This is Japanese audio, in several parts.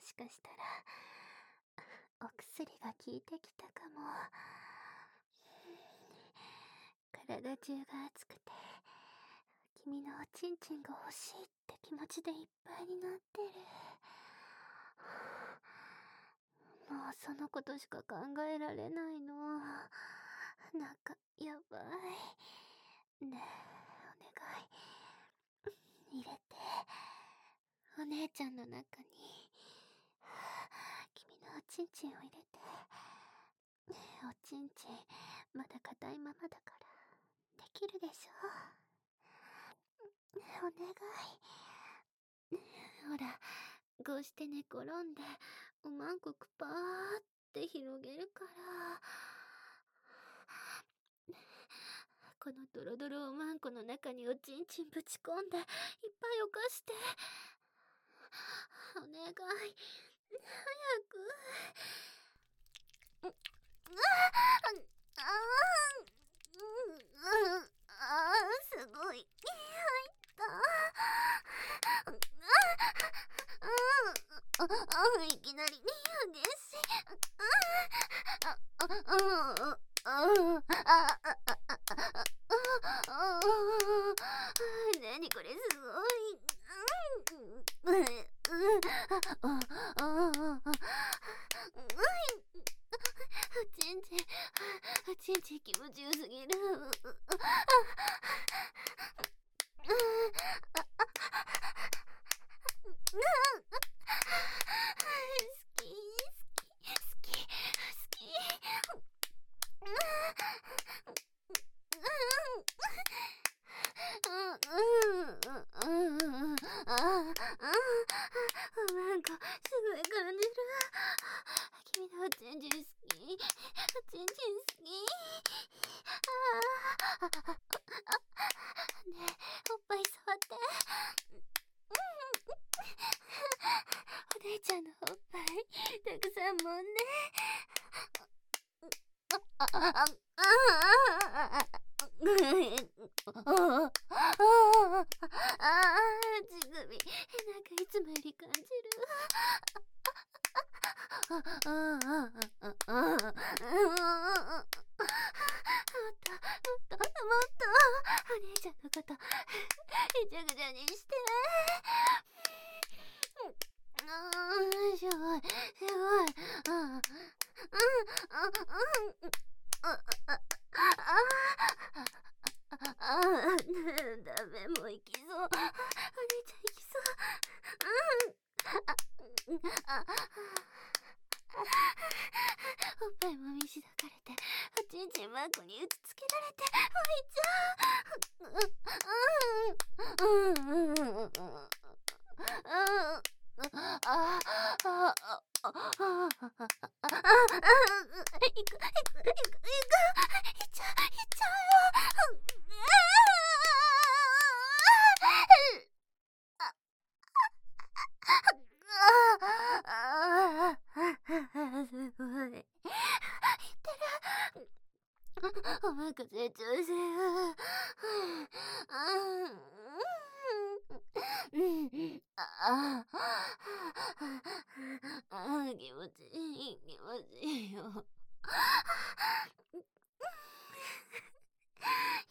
もしかしたら、お薬が効いてきたかも。体中が熱くて、君のおちんちんが欲しいって気持ちでいっぱいになってる。もうそのことしか考えられないの。なんか、やばい。ねえ、お願い。入れて。お姉ちゃんの中に、おちんちんを入れて。おちんちん、まだ硬いままだから、できるでしょ？お願い。ほら、こうして寝転んで、おまんこくぱーって広げるから。このドロドロおまんこの中におちんちんぶち込んで、いっぱい犯して。お願い。早く。ああああすごい。入った。あいきなり激しい。あああああ何こ気持ちよすぎる。すごい感じる。君のおちんちん好き。おちんちん好き。ねえおっぱい触って。お姉ちゃんのおっぱい。たくさんもんねあああああ、乳首、なんかい。つもより感じる。あ、あ、あ、あ、あ、あ、あ、あ、あ、お姉ちゃんいきそう。うん。あ、あ、おっぱいもみしだかれて、おちんちんマークに打ちつけられて、おいちゃん。うん、うん、ん、ん、ん、あ、あ、あ、いく、いく、く、く、っちゃ、っちゃうよ。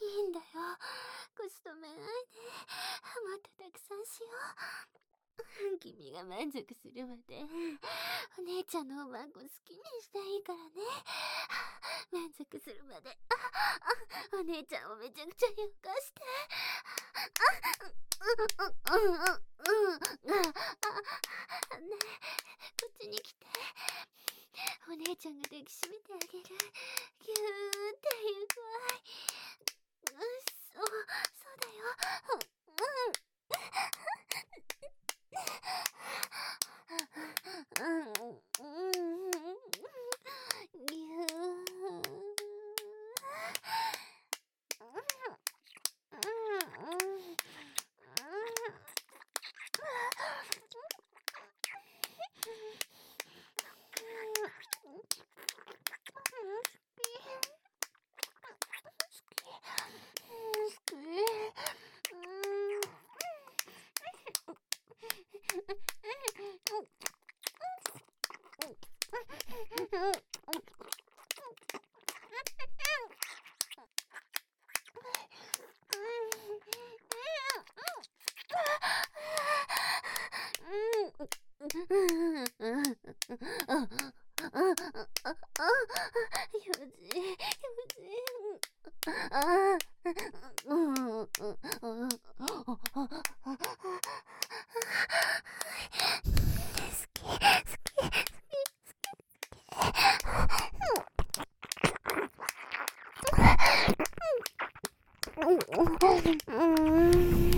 いいんだよ。腰止めないでもっとたくさんしよう。君が満足するまで。お姉ちゃんのおまんこ好きにしていいからね。満足するまで。お姉ちゃんをめちゃくちゃよかして。あうんうんうんうんうんあね。え姉ちゃんが抱きしめてあげる。ぎゅーっていう具合うっそそうだよ。うん。うん。よじよじうん。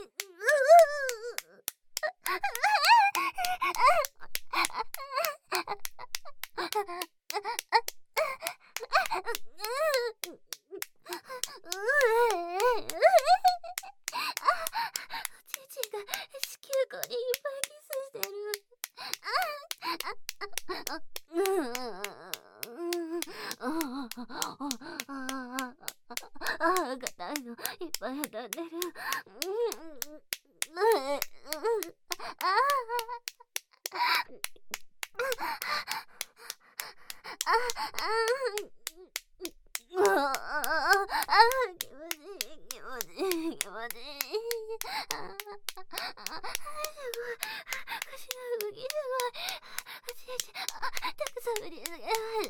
してよいっぱい当たってる、ん、ああ気持ちいい気持ちいい気持ちいいああす腰きちちたくさん振り上げられ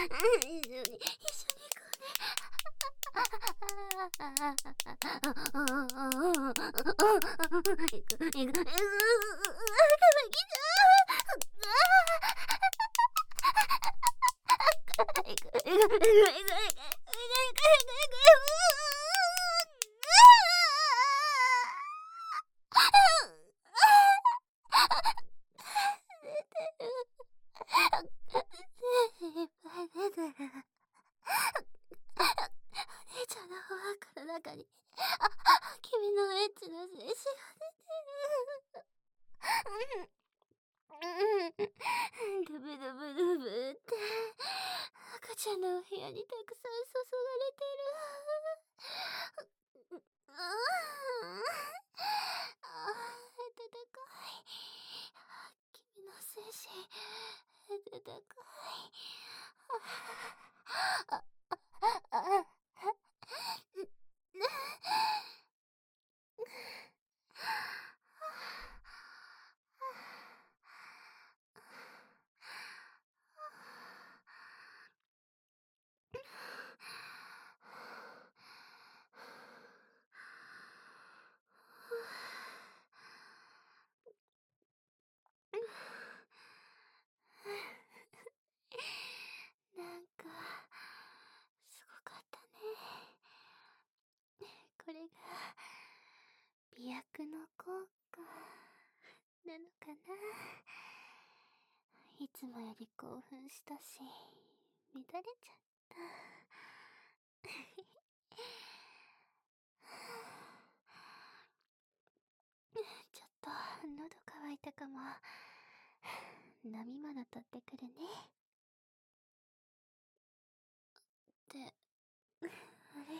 一緒に一緒行こうね。行く、行く。の部屋にたくさん注がれてる。うーん。ああ、暖かい。君の精神、暖かい。あ、あ、あ、あの効果なのかな。いつもより興奮したし乱れちゃった。ちょっと喉乾いたかも。飲み物取ってくるね。ってあれ？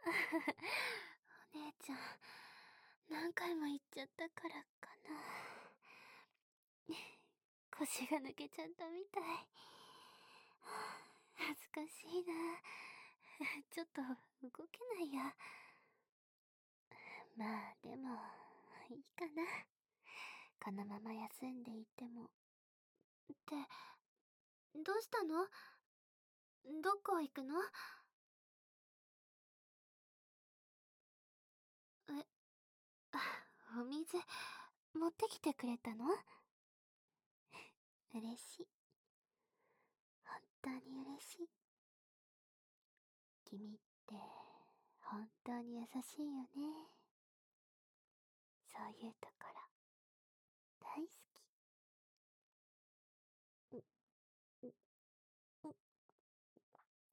お姉ちゃん何回も言っちゃったからかな。腰が抜けちゃったみたい。恥ずかしいな。ちょっと動けないや。まあでもいいかな。このまま休んでいても。ってどうしたの？どこ行くの？お水持ってきてくれたの？嬉しい。本当に嬉しい。君って本当に優しいよね。そういうところ大好き。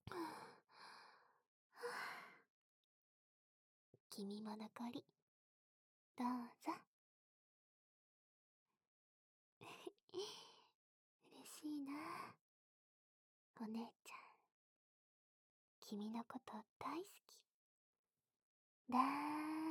君も残り。どうぞ。嬉しいな。お姉ちゃん。君のこと大好き。だー。